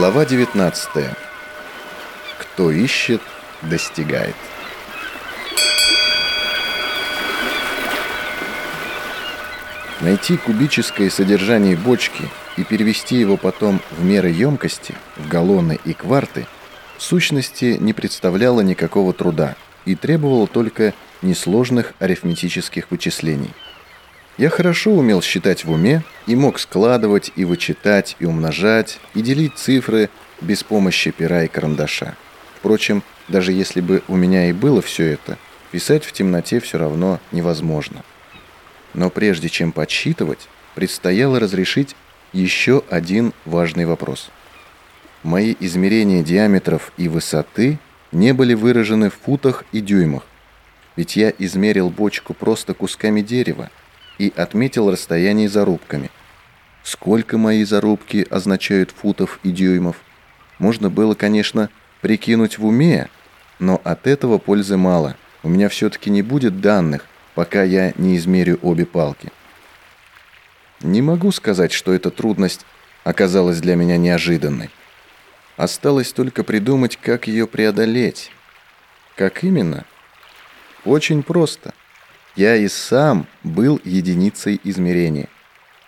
Глава 19. Кто ищет, достигает. Найти кубическое содержание бочки и перевести его потом в меры емкости, в галлоны и кварты, в сущности не представляло никакого труда и требовало только несложных арифметических вычислений. Я хорошо умел считать в уме и мог складывать и вычитать, и умножать, и делить цифры без помощи пера и карандаша. Впрочем, даже если бы у меня и было все это, писать в темноте все равно невозможно. Но прежде чем подсчитывать, предстояло разрешить еще один важный вопрос. Мои измерения диаметров и высоты не были выражены в футах и дюймах, ведь я измерил бочку просто кусками дерева и отметил расстояние зарубками. Сколько мои зарубки означают футов и дюймов? Можно было, конечно, прикинуть в уме, но от этого пользы мало. У меня все-таки не будет данных, пока я не измерю обе палки. Не могу сказать, что эта трудность оказалась для меня неожиданной. Осталось только придумать, как ее преодолеть. Как именно? Очень просто. Я и сам был единицей измерения.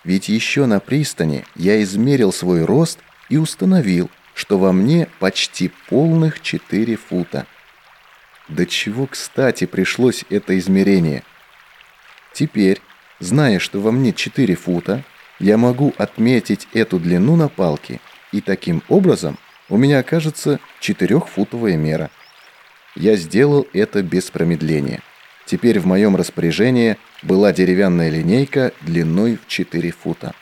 Ведь еще на пристани я измерил свой рост и установил, что во мне почти полных 4 фута. До чего, кстати, пришлось это измерение – Теперь, зная, что во мне 4 фута, я могу отметить эту длину на палке, и таким образом у меня окажется четырехфутовая мера. Я сделал это без промедления. Теперь в моем распоряжении была деревянная линейка длиной в 4 фута.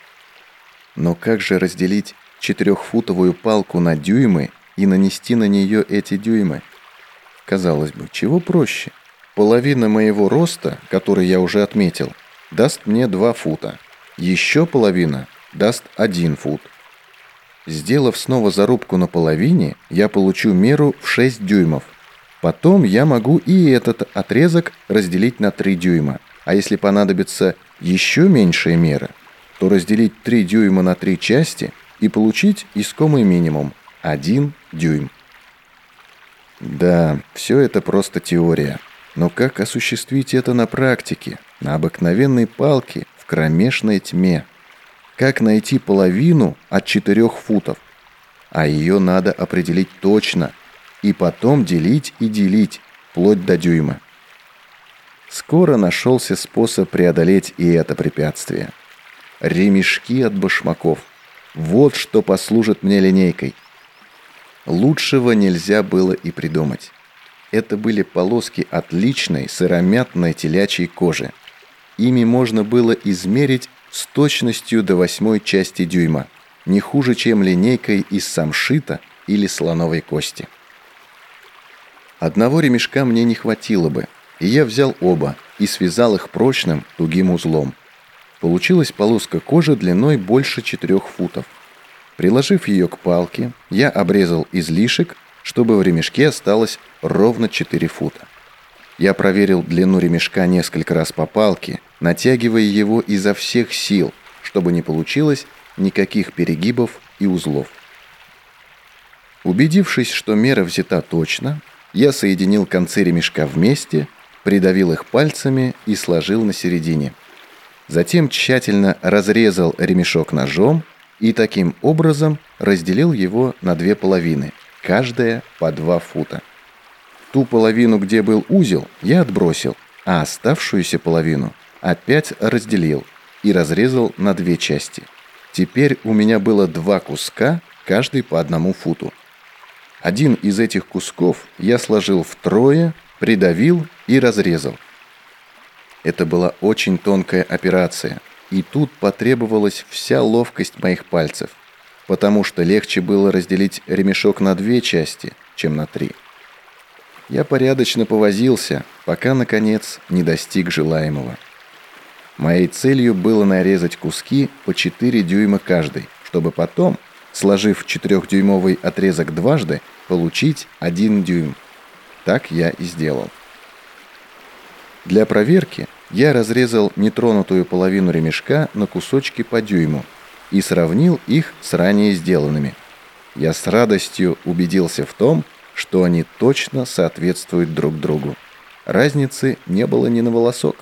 Но как же разделить четырехфутовую палку на дюймы и нанести на нее эти дюймы? Казалось бы, чего проще? Половина моего роста, который я уже отметил, даст мне 2 фута. Еще половина даст 1 фут. Сделав снова зарубку на половине, я получу меру в 6 дюймов. Потом я могу и этот отрезок разделить на 3 дюйма. А если понадобится еще меньшая мера, то разделить 3 дюйма на 3 части и получить искомый минимум – 1 дюйм. Да, все это просто теория. Но как осуществить это на практике, на обыкновенной палке, в кромешной тьме? Как найти половину от четырех футов? А ее надо определить точно, и потом делить и делить, вплоть до дюйма. Скоро нашелся способ преодолеть и это препятствие. Ремешки от башмаков. Вот что послужит мне линейкой. Лучшего нельзя было и придумать. Это были полоски отличной сыромятной телячьей кожи. Ими можно было измерить с точностью до восьмой части дюйма, не хуже, чем линейкой из самшита или слоновой кости. Одного ремешка мне не хватило бы, и я взял оба и связал их прочным тугим узлом. Получилась полоска кожи длиной больше четырех футов. Приложив ее к палке, я обрезал излишек чтобы в ремешке осталось ровно 4 фута. Я проверил длину ремешка несколько раз по палке, натягивая его изо всех сил, чтобы не получилось никаких перегибов и узлов. Убедившись, что мера взята точно, я соединил концы ремешка вместе, придавил их пальцами и сложил на середине. Затем тщательно разрезал ремешок ножом и таким образом разделил его на две половины – каждая по 2 фута. Ту половину, где был узел, я отбросил, а оставшуюся половину опять разделил и разрезал на две части. Теперь у меня было два куска, каждый по одному футу. Один из этих кусков я сложил втрое, придавил и разрезал. Это была очень тонкая операция, и тут потребовалась вся ловкость моих пальцев потому что легче было разделить ремешок на две части, чем на три. Я порядочно повозился, пока, наконец, не достиг желаемого. Моей целью было нарезать куски по 4 дюйма каждый, чтобы потом, сложив четырехдюймовый отрезок дважды, получить один дюйм. Так я и сделал. Для проверки я разрезал нетронутую половину ремешка на кусочки по дюйму, и сравнил их с ранее сделанными. я с радостью убедился в том, что они точно соответствуют друг другу. Разницы не было ни на волосок.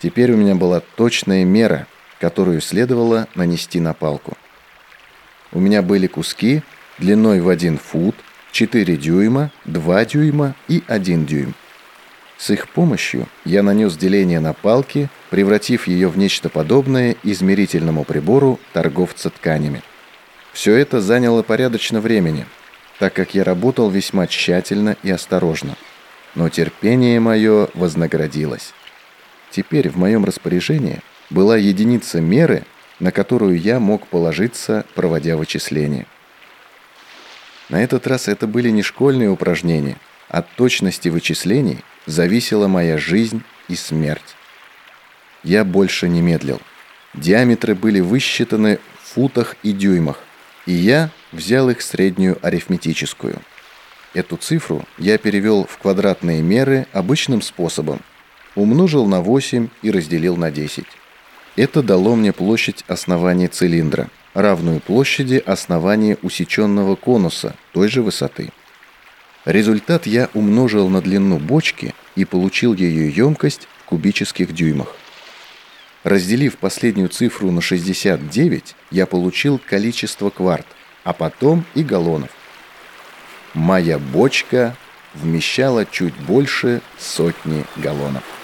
Теперь у меня была точная мера, которую следовало нанести на палку. У меня были куски длиной в 1 фут, 4 дюйма, 2 дюйма и 1 дюйм. С их помощью я нанес деление на палке, превратив ее в нечто подобное измерительному прибору торговца тканями. Все это заняло порядочно времени, так как я работал весьма тщательно и осторожно. Но терпение мое вознаградилось. Теперь в моем распоряжении была единица меры, на которую я мог положиться, проводя вычисления. На этот раз это были не школьные упражнения. От точности вычислений зависела моя жизнь и смерть. Я больше не медлил. Диаметры были высчитаны в футах и дюймах, и я взял их среднюю арифметическую. Эту цифру я перевел в квадратные меры обычным способом, умножил на 8 и разделил на 10. Это дало мне площадь основания цилиндра, равную площади основания усеченного конуса той же высоты. Результат я умножил на длину бочки и получил ее емкость в кубических дюймах. Разделив последнюю цифру на 69, я получил количество кварт, а потом и галлонов. Моя бочка вмещала чуть больше сотни галлонов.